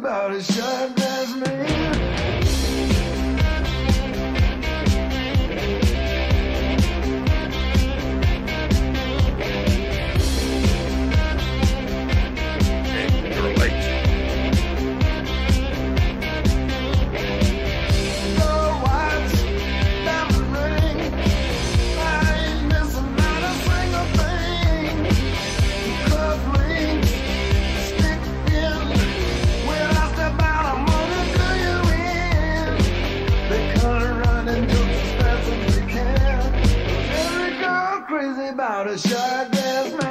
about a shine. crazy about a shot glass man.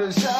out of shot.